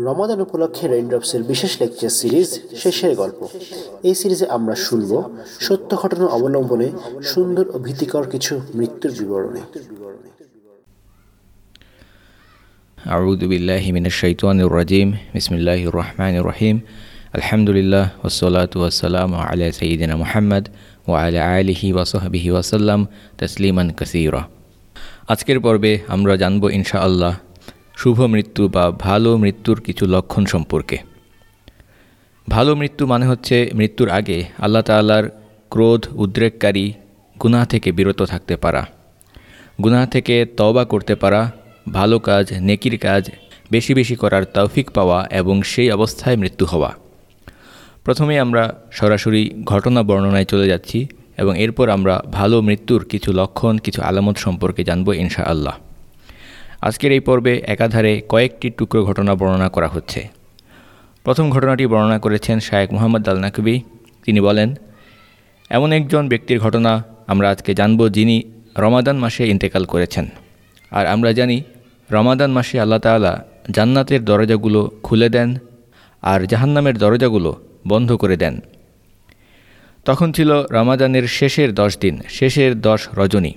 রমাদান উপলক্ষে রেইনড্রপসের বিশেষ lecture series শেষের গল্প এই সিরিজে আমরা শুনব সত্য ঘটনা অবলম্বনে সুন্দর ও ভীতিকর কিছু মৃত্যুর বিবরণী أعوذ بالله من الشيطان الرجيم بسم الله الرحمن الرحيم الحمد لله والصلاة والسلام على سيدنا محمد وعلى آله وصحبه وسلم تسليما كثيرا আজকের পর্বে আমরা জানব ইনশাআল্লাহ শুভ মৃত্যু বা ভালো মৃত্যুর কিছু লক্ষণ সম্পর্কে। ভালো মৃত্যু মানে হচ্ছে মৃত্যুর আগে আল্লাহ তাল্লার ক্রোধ, উদ্রেককারী গুনাহ থেকে বিরত থাকতে পারা। গুনাহ থেকে তওবা করতে পারা, ভালো কাজ, নেকির কাজ, বেশি বেশি করার তৌফিক পাওয়া এবং সেই অবস্থায় মৃত্যু হওয়া। প্রথমে আমরা সরাসরি ঘটনা বর্ণনায় চলে যাচ্ছি এবং এরপর আমরা ভালো মৃত্যুর কিছু লক্ষণ, কিছু আলামত সম্পর্কে জানব ইনশাআল্লাহ। আজকের এই পর্বে একাধারে কয়েকটি টুকরো ঘটনা বর্ণনা করা হচ্ছে। প্রথম ঘটনাটি বর্ণনা করেছেন শায়েক মোহাম্মদ আল নাকবি তিনি বলেন, এমন একজন ব্যক্তির ঘটনা আমরা আজকে জানব যিনি রমাদান মাসে ইন্তেকাল করেছেন। আর আমরা জানি, রমাদান মাসে আল্লাহ তালা জান্নাতের দরজাগুলো খুলে দেন আর জাহান্নামের দরজাগুলো বন্ধ করে দেন। তখন ছিল রমাদানের শেষের দশ দিন, শেষের দশ রজনী।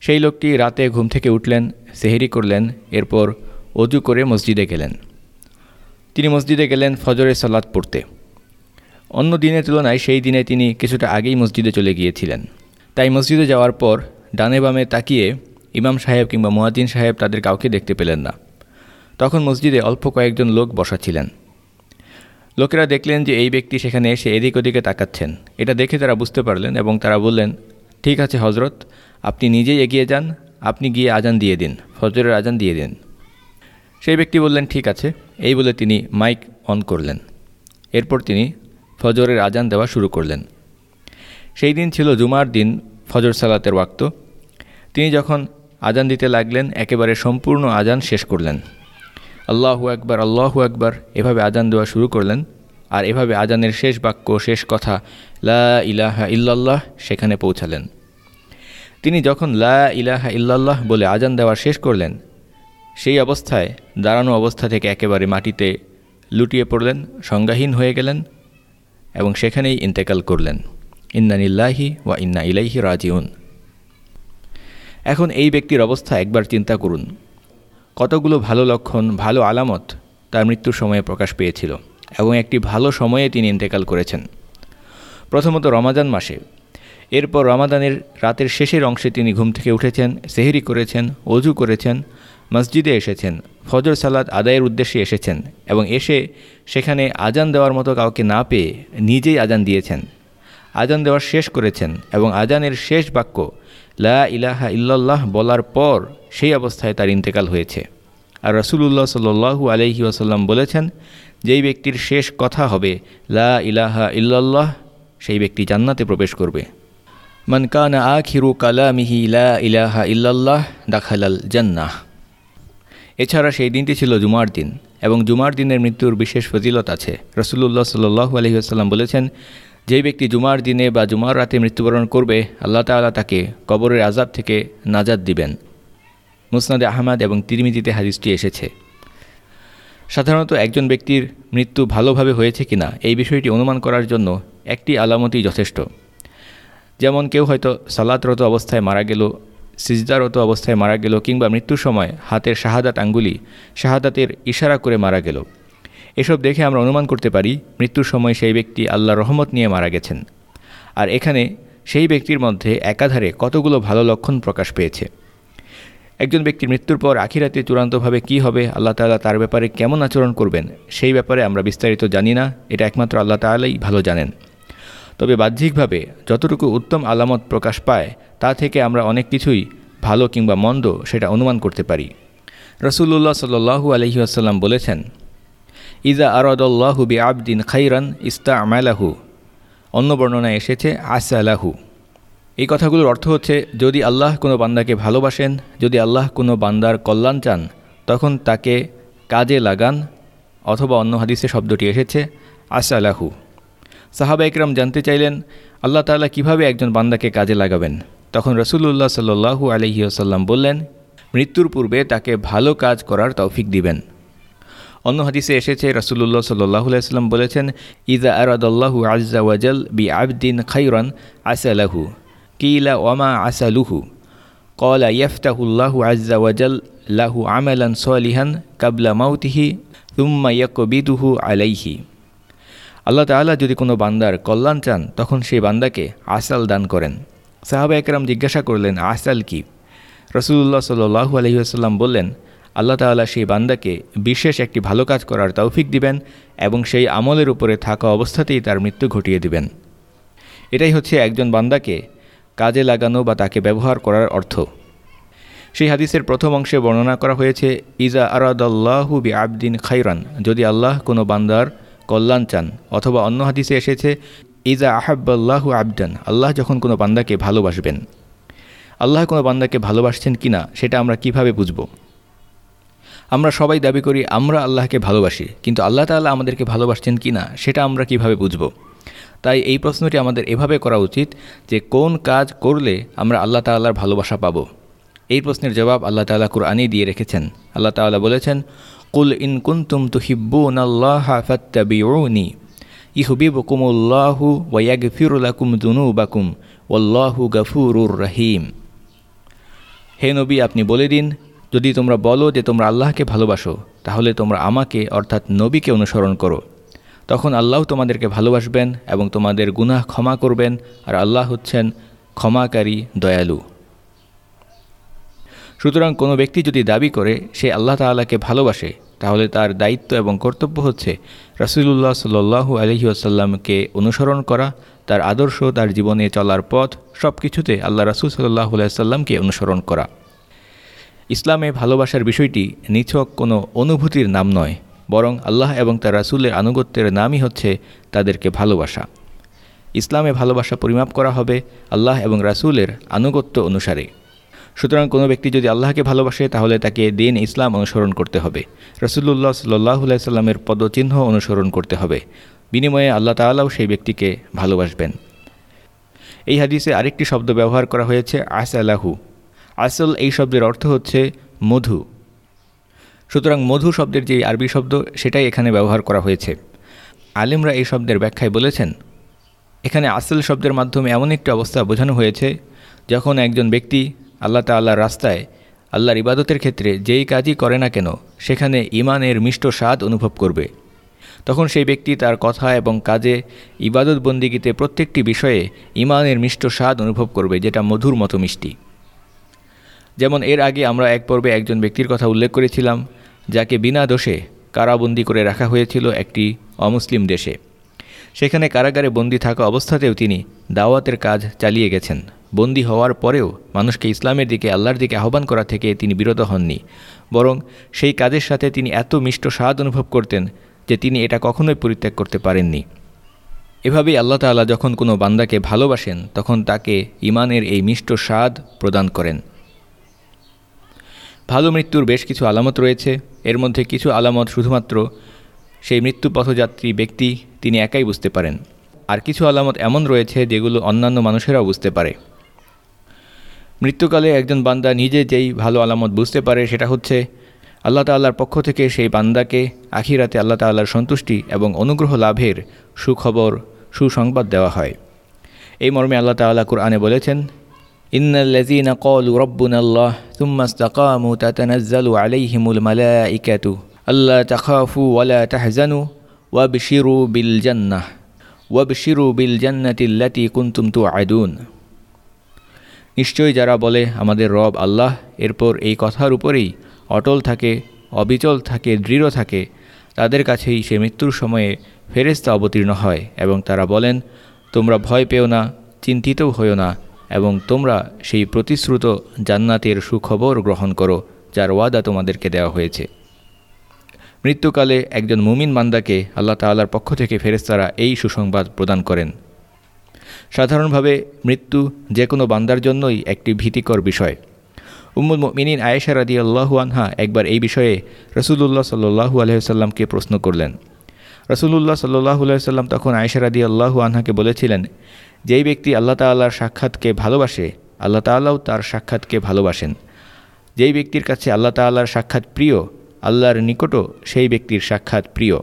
সেই লোকটি রাতে ঘুম থেকে উঠলেন, সেহেরি করলেন, এরপর অজু করে মসজিদে গেলেন। তিনি মসজিদে গেলেন ফজরের সালাদ পড়তে। অন্য দিনের তুলনায় সেই দিনে তিনি কিছুটা আগেই মসজিদে চলে গিয়েছিলেন। তাই মসজিদে যাওয়ার পর ডানে বামে তাকিয়ে ইমাম সাহেব কিংবা মোয়াজিন সাহেব তাদের কাউকে দেখতে পেলেন না। তখন মসজিদে অল্প কয়েকজন লোক বসা ছিলেন। লোকেরা দেখলেন যে এই ব্যক্তি সেখানে এসে এদিক ওদিকে তাকাচ্ছেন। এটা দেখে তারা বুঝতে পারলেন এবং তারা বললেন ঠিক আছে হজরত আপনি নিজেই এগিয়ে যান, আপনি গিয়ে আজান দিয়ে দিন, ফজরের আজান দিয়ে দিন। সেই ব্যক্তি বললেন, ঠিক আছে। এই বলে তিনি মাইক অন করলেন। এরপর তিনি ফজরের আজান দেওয়া শুরু করলেন। সেই দিন ছিল জুমার দিন, ফজর সালাতের ওয়াক্ত। তিনি যখন আজান দিতে লাগলেন, একেবারে সম্পূর্ণ আজান শেষ করলেন। আল্লাহু একবার আল্লাহু একবার এভাবে আজান দেওয়া শুরু করলেন। আর এভাবে আজানের শেষ বাক্য, শেষ কথা, লা ইলাহা ইল্লাল্লাহ, সেখানে পৌঁছালেন। তিনি যখন লা ইলাহা ইল্লাল্লাহ বলে আজান দেওয়া শেষ করলেন, সেই অবস্থায় দাঁড়ানো অবস্থা থেকে একেবারে মাটিতে লুটিয়ে পড়লেন, সংজ্ঞাহীন হয়ে গেলেন এবং সেখানেই ইন্তেকাল করলেন। ইন্নানিল্লাহি ওয়া ইন্না ইলাইহি রাজিউন। এখন এই ব্যক্তির অবস্থা একবার চিন্তা করুন। কতগুলো ভালো লক্ষণ, ভালো আলামত তার মৃত্যুর সময়ে প্রকাশ পেয়েছিল এবং একটি ভালো সময়ে তিনি ইন্তেকাল করেছেন। প্রথমত রমাজান মাসে এরপর রমাদানের রাতের শেষের অংশে তিনি ঘুম থেকে উঠেছেন, সেহেরি করেছেন, অজু করেছেন, মসজিদে এসেছেন, ফজর সালাদ আদায়ের উদ্দেশ্যে এসেছেন এবং এসে সেখানে আজান দেওয়ার মতো কাউকে না পেয়ে নিজেই আজান দিয়েছেন। আজান দেওয়ার শেষ করেছেন এবং আজানের শেষ বাক্য, লা ইলাহা ইল্লাল্লাহ বলার পর সেই অবস্থায় তার ইন্তেকাল হয়েছে। আর রসুলুল্লাহ সাল্লু আলহি আসাল্লাম বলেছেন, যেই ব্যক্তির শেষ কথা হবে, লা ইলাহা ইল্লাল্লাহ সেই ব্যক্তি জান্নাতে প্রবেশ করবে। মান কানা আখিরু কালামিহি লা ইলাহা ইল্লাল্লাহ দাখালাল জান্নাহ এছাড়া সেই দিনটি ছিল জুমার দিন এবং জুমার দিনের মৃত্যুর বিশেষ ফজিলত আছে। রসুল্লাহ সাল্লু আলহিহাস্লাম বলেছেন, যেই ব্যক্তি জুমার দিনে বা জুমার রাতে মৃত্যুবরণ করবে, আল্লাহ তালা তাকে কবরের আজাব থেকে নাজাদ দিবেন। মুসনাদে আহমাদ এবং তিরমিজিতে হাদিসটি এসেছে। সাধারণত একজন ব্যক্তির মৃত্যু ভালোভাবে হয়েছে কিনা, এই বিষয়টি অনুমান করার জন্য একটি আলামতই যথেষ্ট। যেমন কেউ হয়তো সালাতরত অবস্থায় মারা গেল, সিজদারত অবস্থায় মারা গেল, কিংবা মৃত্যুর সময় হাতের শাহাদাত আঙ্গুলি, শাহাদাতের ইশারা করে মারা গেল। এসব দেখে আমরা অনুমান করতে পারি, মৃত্যুর সময় সেই ব্যক্তি আল্লাহ রহমত নিয়ে মারা গেছেন। আর এখানে সেই ব্যক্তির মধ্যে একাধারে কতগুলো ভালো লক্ষণ প্রকাশ পেয়েছে। একজন ব্যক্তির মৃত্যুর পর আখিরাতে চূড়ান্তভাবে কি হবে, আল্লাহ তালা তার ব্যাপারে কেমন আচরণ করবেন, সেই ব্যাপারে আমরা বিস্তারিত জানি না, এটা একমাত্র আল্লাহ তালাই ভালো জানেন। তবে বাহ্যিকভাবে যতটুকু উত্তম আলামত প্রকাশ পায়, তা থেকে আমরা অনেক কিছুই ভালো কিংবা মন্দ সেটা অনুমান করতে পারি। রসুল্লাহ সাল্লু আলহি আসাল্লাম বলেছেন ইজা আরদুল্লাহু বি আবদিন খাইরান ইস্তা আমালাহু অন্য বর্ণনায় এসেছে, আসালাহু এই কথাগুলোর অর্থ হচ্ছে, যদি আল্লাহ কোনো বান্দাকে ভালোবাসেন, যদি আল্লাহ কোনো বান্দার কল্যাণ চান, তখন তাকে কাজে লাগান, অথবা অন্য হাদিসে শব্দটি এসেছে, আসালাহু সাহাবা একরাম জানতে চাইলেন, আল্লাহ তালা কীভাবে একজন বান্দাকে কাজে লাগাবেন? তখন রসুল্লাহ সাল্লু আলহিউসাল্লাম বললেন, মৃত্যুর পূর্বে তাকে ভালো কাজ করার তৌফিক দিবেন। অন্য হাদিসে এসেছে রসুল্লাহ সাল্লাহ সাল্লাম বলেছেন ইজা আরাদুল্লাহু আজ্জা ওয়াজাল বি আবদিন খাইরান আসালাহু। কিলা, ওয়ামা আসালুহু? কলা ইয়াফতাহুল্লাহু আজ্জা ওয়াজাল লাহু আমালান সলিহান কাবলা মাউতিহি তুম্মা ইয়াকবিদুহু আলাইহি। আল্লাহ তাআলা যদি কোনো বান্দার কল্যাণ চান, তখন সেই বান্দাকে আসাল দান করেন। সাহাবা একরাম জিজ্ঞাসা করলেন, আসাল কি? রসুল্লাহ সাল্লু আলহিহাস্লাম বললেন, আল্লাহ তাআলা সেই বান্দাকে বিশেষ একটি ভালো কাজ করার তৌফিক দিবেন এবং সেই আমলের উপরে থাকা অবস্থাতেই তার মৃত্যু ঘটিয়ে দিবেন। এটাই হচ্ছে একজন বান্দাকে কাজে লাগানো বা তাকে ব্যবহার করার অর্থ। সেই হাদিসের প্রথম অংশে বর্ণনা করা হয়েছে, ইজা আরাদ আরাদাল্লাহু বি আবদিন খাইরান যদি আল্লাহ কোনো বান্দার কল্যাণ চান, অথবা অন্য হাদিসে এসেছে, ইজা আহাব্বাল্লাহু আবদান আল্লাহ যখন কোনো বান্দাকে ভালোবাসবেন। আল্লাহ কোনো বান্দাকে ভালোবাসছেন কি না, সেটা আমরা কীভাবে বুঝব? আমরা সবাই দাবি করি, আমরা আল্লাহকে ভালোবাসি কিন্তু আল্লাহ তাল্লাহ আমাদেরকে ভালোবাসছেন কিনা সেটা আমরা কীভাবে বুঝব? তাই এই প্রশ্নটি আমাদের এভাবে করা উচিত যে, কোন কাজ করলে আমরা আল্লাহ তাল্লাহর ভালোবাসা পাব? এই প্রশ্নের জবাব আল্লাহ তাল্লাহ কুরআনই দিয়ে রেখেছেন। আল্লাহ তাল্লাহ বলেছেন কুল ইন কুন্তুম তুহিব্বুন আল্লাহ ফাত্তাবিউনি ইহবিবকুমুল্লাহু ওয়াগফিরুলাকুম দুনুবাকুম ওয়াল্লাহু গফুরুর রহিম হে নবী, আপনি বলে দিন, যদি তোমরা বলো যে তোমরা আল্লাহকে ভালোবাসো, তাহলে তোমরা আমাকে, অর্থাৎ নবীকে অনুসরণ করো। তখন আল্লাহ তোমাদেরকে ভালোবাসবেন এবং তোমাদের গুনাহ ক্ষমা করবেন, আর আল্লাহ হচ্ছেন ক্ষমাকারী, দয়ালু। সুতরাং কোনো ব্যক্তি যদি দাবি করে সে আল্লাহ তাল্লাহকে ভালোবাসে, তাহলে তার দায়িত্ব এবং কর্তব্য হচ্ছে রসুলুল্লাহ সাল্লু আলহি আসাল্লামকে অনুসরণ করা, তার আদর্শ, তার জীবনে চলার পথ সব কিছুতে আল্লাহ রসুল সাল্লাহ আলাইসাল্লামকে অনুসরণ করা। ইসলামে ভালোবাসার বিষয়টি নিছক কোনো অনুভূতির নাম নয়, বরং আল্লাহ এবং তার রাসুলের আনুগত্যের নামই হচ্ছে তাদেরকে ভালোবাসা। ইসলামে ভালোবাসা পরিমাপ করা হবে আল্লাহ এবং রাসুলের আনুগত্য অনুসারে। সুতরাং কোনো ব্যক্তি যদি আল্লাহকে ভালোবাসে, তাহলে তাকে দিন ইসলাম অনুসরণ করতে হবে। রসুল্লাহ সাল্লাহ সাল্লামের পদচিহ্ন অনুসরণ করতে হবে। বিনিময়ে আল্লাহ তাল্লাহ সেই ব্যক্তিকে ভালোবাসবেন। এই হাদিসে আরেকটি শব্দ ব্যবহার করা হয়েছে আস আলাহু আসল এই শব্দের অর্থ হচ্ছে মধু। সুতরাং মধু শব্দের যে আরবি শব্দ, সেটাই এখানে ব্যবহার করা হয়েছে। আলিমরা এই শব্দের ব্যাখ্যায় বলেছেন, এখানে আসল শব্দের মাধ্যমে এমন একটি অবস্থা বোঝানো হয়েছে, যখন একজন ব্যক্তি আল্লাহ তাল্লাহর রাস্তায় আল্লাহর ইবাদতের ক্ষেত্রে যেই কাজই করে না কেন, সেখানে ইমানের মিষ্ট স্বাদ অনুভব করবে। তখন সেই ব্যক্তি তার কথা এবং কাজে ইবাদত বন্দিগিতে প্রত্যেকটি বিষয়ে ইমানের মিষ্ট স্বাদ অনুভব করবে, যেটা মধুর মতো মিষ্টি। যেমন এর আগে আমরা এক পর্বে একজন ব্যক্তির কথা উল্লেখ করেছিলাম, যাকে বিনা দোষে কারাবন্দি করে রাখা হয়েছিল একটি অমুসলিম দেশে। সেখানে কারাগারে বন্দি থাকা অবস্থাতেও তিনি দাওয়াতের কাজ চালিয়ে গেছেন। বন্দী হওয়ার পরেও মানুষকে ইসলামের দিকে, আল্লাহর দিকে আহ্বান করা থেকে তিনি বিরত হননি। বরং সেই কাজের সাথে তিনি এত মিষ্ট স্বাদ অনুভব করতেন যে তিনি এটা কখনোই পরিত্যাগ করতে পারেননি। এভাবেই আল্লাহ তাল্লাহ যখন কোনো বান্দাকে ভালোবাসেন, তখন তাকে ইমানের এই মিষ্ট স্বাদ প্রদান করেন। ভালো মৃত্যুর বেশ কিছু আলামত রয়েছে। এর মধ্যে কিছু আলামত শুধুমাত্র সেই মৃত্যু পথযাত্রী ব্যক্তি তিনি একাই বুঝতে পারেন। আর কিছু আলামত এমন রয়েছে যেগুলো অন্যান্য মানুষেরাও বুঝতে পারে। মৃত্যুকালে একজন বান্দা নিজে যেই ভালো আলামত বুঝতে পারে, সেটা হচ্ছে আল্লাহ তাল্লাহর পক্ষ থেকে সেই বান্দাকে আখিরাতে আল্লাহ তাল্লাহর সন্তুষ্টি এবং অনুগ্রহ লাভের সুখবর, সুসংবাদ দেওয়া হয়। এই মর্মে আল্লাহ তাল্লাহ কুরআনে বলেছেন, ইন্নাল্লাযীন ক্বালু রাব্বুনা আল্লাহ থুম্মা ইসতাকামু তাতানাজ্জালু আলাইহিমুল মালাইকাতু আল্লা তাখাফু ওয়ালা তাহজানু ওয়াবশিরু বিল জান্নাহ, ওয়াবশিরু বিল জান্নাতিল্লাতি কুনতুম তুআদুন। নিশ্চয়ই যারা বলে আমাদের রব আল্লাহ, এরপর এই কথার উপরেই অটল থাকে, অবিচল থাকে, দৃঢ় থাকে, তাদের কাছেই সে মৃত্যুর সময়ে ফেরেস্তা অবতীর্ণ হয় এবং তারা বলেন, তোমরা ভয় পেও না, চিন্তিতও হইও না, এবং তোমরা সেই প্রতিশ্রুত জান্নাতের সুখবর গ্রহণ করো, যার ওয়াদা তোমাদেরকে দেওয়া হয়েছে। মৃত্যুকালে একজন মুমিন মান্দাকে আল্লাহ তাল্লার পক্ষ থেকে ফেরেস্তারা এই সুসংবাদ প্রদান করেন। সাধারণভাবে মৃত্যু যে কোনো বান্দার জন্যই একটি ভীতিকর বিষয়। উম্মুল মিনিন আয়েশা রাদি আল্লাহু আনহা একবার এই বিষয়ে রসুল্লাহ সাল্লু আলহিসাল্লামকে প্রশ্ন করলেন। রসুল্লাহ সাল্লু আলহিসাল্লাম তখন আয়েশা রাদি আল্লাহু আনহাকে বলেছিলেন, যেই ব্যক্তি আল্লাহ তাল্লাহর সাক্ষাৎকে ভালোবাসে, আল্লাহ তাল্লাহ তার সাক্ষাৎকে ভালোবাসেন। যেই ব্যক্তির কাছে আল্লাহ তাল্লাহর সাক্ষাৎ প্রিয়, আল্লাহর নিকটও সেই ব্যক্তির সাক্ষাৎ প্রিয়।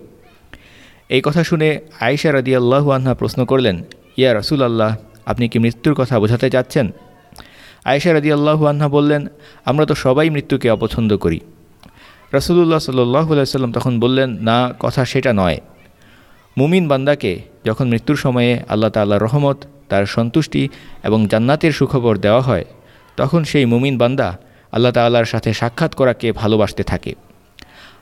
এই কথা শুনে আয়েশা রাদি আল্লাহু আনহা প্রশ্ন করলেন ইয়া রসুল আল্লাহ আপনি কি মৃত্যুর কথা বোঝাতে চাচ্ছেন? আয়েশা রাদি আল্লাহু আনহা বললেন, আমরা তো সবাই মৃত্যুকে অপছন্দ করি। রসুল্লাহ সাল্লাহ সাল্লাম তখন বললেন, না, কথা সেটা নয়। মুমিন বান্দাকে যখন মৃত্যুর সময়ে আল্লাহ তাল্লাহ রহমত, তার সন্তুষ্টি এবং জান্নাতের সুখবর দেওয়া হয়, তখন সেই মুমিন বান্দা আল্লাহ তাল্লাহর সাথে সাক্ষাৎ করাকে ভালোবাসতে থাকে।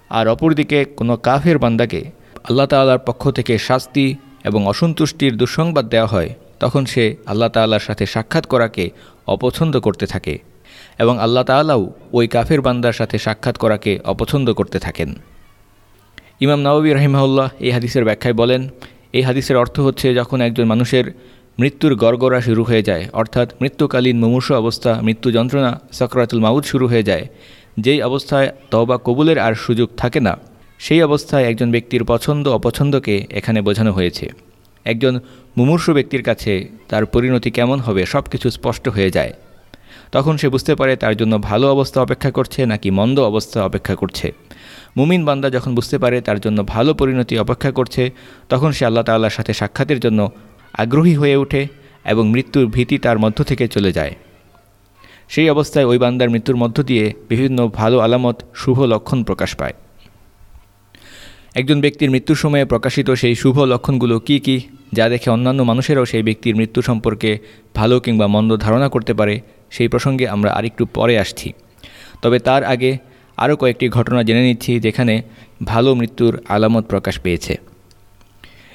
আর অপরদিকে কোনো কাফের বান্দাকে আল্লাহ তাল্লাহর পক্ষ থেকে শাস্তি এবং অসন্তুষ্টির দুঃসংবাদ দেওয়া হয়, তখন সে আল্লাহ তাল্লাহর সাথে সাক্ষাৎ করাকে অপছন্দ করতে থাকে এবং আল্লাহ তাল্লাও ওই কাফের বান্দার সাথে সাক্ষাৎ করাকে অপছন্দ করতে থাকেন। ইমাম নওয়াবী রহিমাউল্লাহ এই হাদিসের ব্যাখ্যায় বলেন, এই হাদিসের অর্থ হচ্ছে যখন একজন মানুষের মৃত্যুর গড়গড়া শুরু হয়ে যায়, অর্থাৎ মৃত্যুকালীন মুমূর্ষ অবস্থা, মৃত্যু যন্ত্রণা, সকরাতুল মাউদ শুরু হয়ে যায়, যেই অবস্থায় তওবা কবুলের আর সুযোগ থাকে না। সেই অবস্থায় একজন ব্যক্তির পছন্দ অপছন্দকে এখানে বোঝানো হয়েছে। একজন মুমূর্ষু ব্যক্তির কাছে তার পরিণতি কেমন হবে সব কিছু স্পষ্ট হয়ে যায়। তখন সে বুঝতে পারে তার জন্য ভালো অবস্থা অপেক্ষা করছে নাকি মন্দ অবস্থা অপেক্ষা করছে। মুমিন বান্দা যখন বুঝতে পারে তার জন্য ভালো পরিণতি অপেক্ষা করছে, তখন সে আল্লাহ তাল্লাহর সাথে সাক্ষাতের জন্য আগ্রহী হয়ে ওঠে এবং মৃত্যুর ভীতি তার মধ্য থেকে চলে যায়। সেই অবস্থায় ওই বান্দার মৃত্যুর মধ্য দিয়ে বিভিন্ন ভালো আলামত, শুভ লক্ষণ প্রকাশ পায়। একজন ব্যক্তির মৃত্যুর সময়ে প্রকাশিত সেই শুভ লক্ষণগুলো কি কি, যা দেখে অন্যান্য মানুষেরাও সেই ব্যক্তির মৃত্যু সম্পর্কে ভালো কিংবা মন্দ ধারণা করতে পারে, সেই প্রসঙ্গে আমরা আরেকটু পরে আসছি। তবে তার আগে আরও কয়েকটি ঘটনা জেনে নিচ্ছি, যেখানে ভালো মৃত্যুর আলামত প্রকাশ পেয়েছে।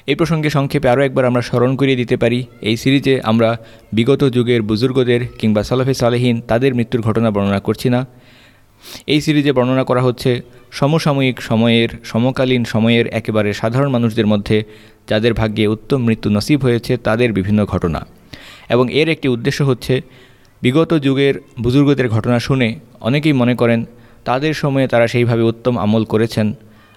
এই প্রসঙ্গে সংক্ষেপে আরও একবার আমরা স্মরণ করিয়ে দিতে পারি, এই সিরিজে আমরা বিগত যুগের বুজুর্গদের কিংবা সালাফে সালেহীন তাদের মৃত্যুর ঘটনা বর্ণনা করছি না। এই সিরিজে বর্ণনা করা হচ্ছে সমসাময়িক সময়ের, সমকালীন সময়ের একেবারে সাধারণ মানুষদের মধ্যে যাদের ভাগ্যে উত্তম মৃত্যু নসিব হয়েছে তাদের বিভিন্ন ঘটনা। এবং এর একটি উদ্দেশ্য হচ্ছে, বিগত যুগের বুজুর্গদের ঘটনা শুনে অনেকেই মনে করেন, তাদের সময়ে তারা সেইভাবে উত্তম আমল করেছেন।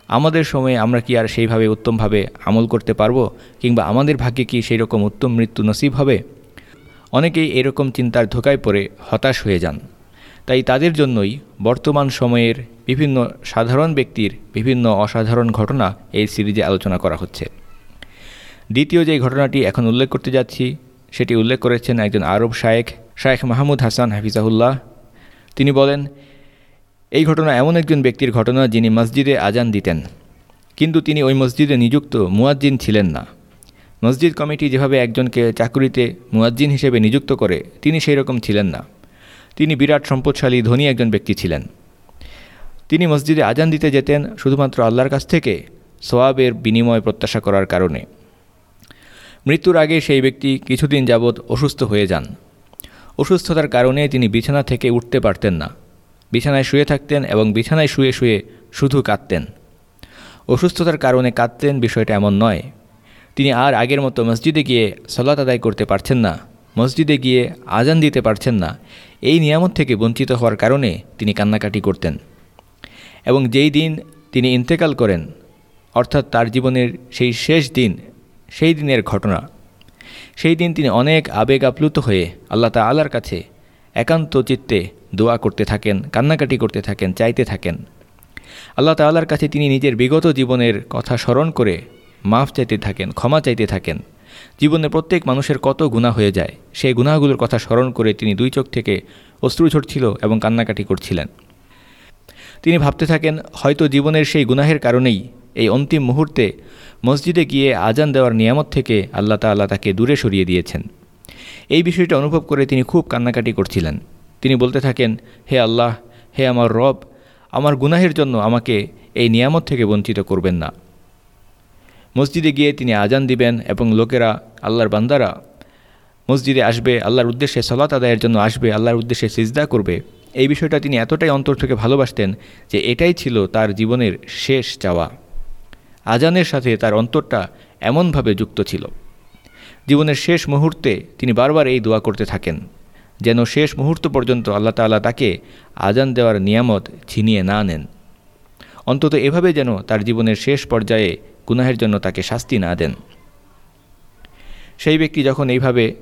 আমাদের সময়ে আমরা কি আর সেইভাবে উত্তমভাবে আমল করতে পারব? কিংবা আমাদের ভাগ্যে কি সেই রকম উত্তম মৃত্যু নসিব হবে? অনেকেই এরকম চিন্তার ধোকায় পড়ে হতাশ হয়ে যান। তাই তাদের জন্যই বর্তমান সময়ের বিভিন্ন সাধারণ ব্যক্তির বিভিন্ন অসাধারণ ঘটনা এই সিরিজে আলোচনা করা হচ্ছে। দ্বিতীয় যে ঘটনাটি এখন উল্লেখ করতে যাচ্ছি, সেটি উল্লেখ করেছেন একজন আরব শায়েখ শায়েখ মাহমুদ হাসান হাফিজাহুল্লাহ। তিনি বলেন, এই ঘটনা এমন একজন ব্যক্তির ঘটনা যিনি মসজিদে আজান দিতেন। কিন্তু তিনি ওই মসজিদে নিযুক্ত মুয়াজ্জিন ছিলেন না। মসজিদ কমিটি যেভাবে একজনকে চাকুরিতে মুয়াজ্জিন হিসেবে নিযুক্ত করে, তিনি সেই রকম ছিলেন না। তিনি বিরাট সম্পদশালী, ধনী একজন ব্যক্তি ছিলেন। তিনি মসজিদে আজান দিতে যেতেন শুধুমাত্র আল্লাহর কাছ থেকে সোয়াবের বিনিময় প্রত্যাশা করার কারণে। মৃত্যুর আগে সেই ব্যক্তি কিছুদিন যাবৎ অসুস্থ হয়ে যান। অসুস্থতার কারণে তিনি বিছানা থেকে উঠতে পারতেন না। বিছানায় শুয়ে থাকতেন এবং বিছানায় শুয়ে শুয়ে শুধু কাঁদতেন। অসুস্থতার কারণে কাঁদতেন বিষয়টা এমন নয়। তিনি আর আগের মতো মসজিদে গিয়ে সলাত আদায় করতে পারছেন না। মসজিদে গিয়ে আজান দিতে পারছেন না। এই নিয়ামত থেকে বঞ্চিত হওয়ার কারণে তিনি কান্নাকাটি করতেন। এবং যেই দিন তিনি ইন্তেকাল করেন, অর্থাৎ তার জীবনের সেই শেষ দিন, সেই দিনের ঘটনা, সেই দিন তিনি অনেক আবেগ আপ্লুত হয়ে আল্লাহ তাল্লার কাছে একান্ত চিত্তে দোয়া করতে থাকেন, কান্নাকাটি করতে থাকেন, চাইতে থাকেন। আল্লাহ তাল্লার কাছে তিনি নিজের বিগত জীবনের কথা স্মরণ করে মাফ চাইতে থাকেন, ক্ষমা চাইতে থাকেন। জীবনে প্রত্যেক মানুষের কত গুণা হয়ে যায়, সেই গুণাগুলোর কথা স্মরণ করে তিনি দুই চোখ থেকে অশ্রু ঝরছিল এবং কান্নাকাটি করছিলেন। তিনি ভাবতে থাকেন, হয়তো জীবনের সেই গুনাহের কারণেই এই অন্তিম মুহূর্তে মসজিদে গিয়ে আজান দেওয়ার নিয়ামত থেকে আল্লাহ তাল্লাহ তাকে দূরে সরিয়ে দিয়েছেন। এই বিষয়টা অনুভব করে তিনি খুব কান্নাকাটি করছিলেন। তিনি বলতে থাকেন, হে আল্লাহ, হে আমার রব, আমার গুনাহের জন্য আমাকে এই নিয়ামত থেকে বঞ্চিত করবেন না। মসজিদে গিয়ে তিনি আজান দিবেন এবং লোকেরা আল্লাহর বান্দারা মসজিদে আসবে, আল্লাহর উদ্দেশ্যে সলাত আদায়ের জন্য আসবে, আল্লাহর উদ্দেশ্যে সিজদা করবে। এই বিষয়টা তিনি এতটাই অন্তর থেকে ভালোবাসতেন যে এটাই ছিল তার জীবনের শেষ চাওয়া। আজানের সাথে তার অন্তরটা এমনভাবে যুক্ত ছিল। জীবনের শেষ মুহূর্তে তিনি বারবার এই দোয়া করতে থাকেন, যেন শেষ মুহূর্ত পর্যন্ত আল্লাহ তাল্লাহ তাকে আজান দেওয়ার নিয়ামত ছিনিয়ে না নেন। অন্তত এভাবে যেন তার জীবনের শেষ পর্যায়ে গুনাহের জন্য তাকে শাস্তি না দেন। সেই ব্যক্তি যখন এইভাবে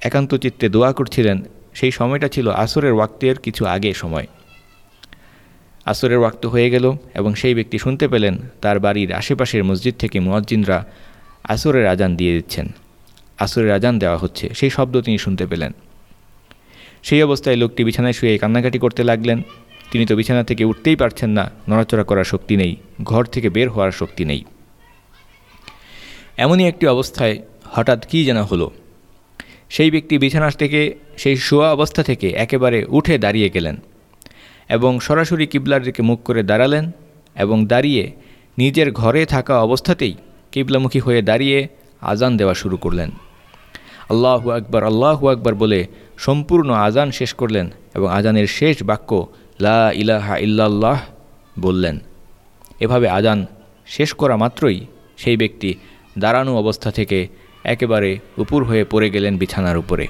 একান্ত চিত্তে দোয়া করছিলেন, সেই সময়টা ছিল আসরের ওয়াক্তের কিছু আগে সময়। আসরের ওয়াক্ত হয়ে গেল এবং সেই ব্যক্তি শুনতে পেলেন তার বাড়ির আশেপাশের মসজিদ থেকে মুয়াজ্জিনরা আসরের আজান দিয়ে দিচ্ছেন। আসরের আজান দেওয়া হচ্ছে, সেই শব্দ তিনি শুনতে পেলেন। সেই অবস্থায় লোকটি বিছানায় শুয়ে কান্নাকাটি করতে লাগলেন। তিনি তো বিছানা থেকে উঠতেই পারছেন না, নড়াচড়া করার শক্তি নেই, ঘর থেকে বের হওয়ার শক্তি নেই। এমনই একটি অবস্থায় হঠাৎ কী যেন হলো। সেই ব্যক্তি বিছানা থেকে, সেই শোয়া অবস্থা থেকে একেবারে উঠে দাঁড়িয়ে গেলেন এবং সরাসরি কিবলার দিকে মুখ করে দাঁড়ালেন এবং দাঁড়িয়ে নিজের ঘরে থাকা অবস্থাতেই কিবলামুখী হয়ে দাঁড়িয়ে আজান দেওয়া শুরু করলেন। আল্লাহু আকবর আল্লাহু আকবর বলে সম্পূর্ণ আজান শেষ করলেন এবং আজানের শেষ বাক্য লা ইলাহা ইল্লাল্লাহ বললেন। এভাবে আজান শেষ করা মাত্রই সেই ব্যক্তি দাঁড়ানো অবস্থা থেকে একেবারে উপর হয়ে পড়ে গেলেন বিছানার উপরে।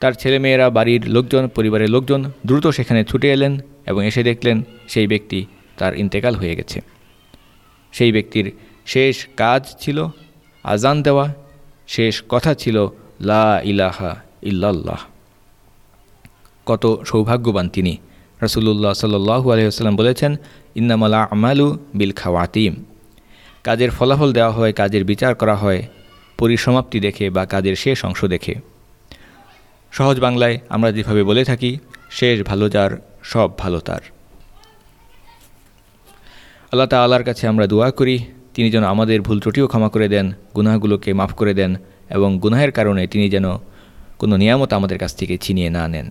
তার ছেলেমেয়েরা, বাড়ির লোকজন, পরিবারের লোকজন দ্রুত সেখানে ছুটে এলেন এবং এসে দেখলেন সেই ব্যক্তি তার ইন্তেকাল হয়ে গেছে। সেই ব্যক্তির শেষ কাজ ছিল আজান দেওয়া, শেষ কথা ছিল লা ইলাহা ইল্লাল্লাহ। কত সৌভাগ্যবান তিনি। রসুল্লাহ সাল্লু আলহিহাস্লাম বলেছেন, ইন্নামালা আমালু বিল খাওয়াতিম। কাজের ফলাফল দেওয়া হয়, কাজের বিচার করা হয়, পরিসমাপ্তি দেখে বা কাজের শেষ অংশ দেখে। সহজ বাংলায় আমরা যেভাবে বলে থাকি, শেষ ভালো যার, সব ভালো তার। আল্লাহ তাল্লার কাছে আমরা দোয়া করি, তিনি যেন আমাদের ভুল ত্রুটিও ক্ষমা করে দেন, গুনাহগুলোকে মাফ করে দেন এবং গুনাহের কারণে তিনি যেন কোনো নিয়ামত আমাদের কাছ থেকে ছিনিয়ে না নেন।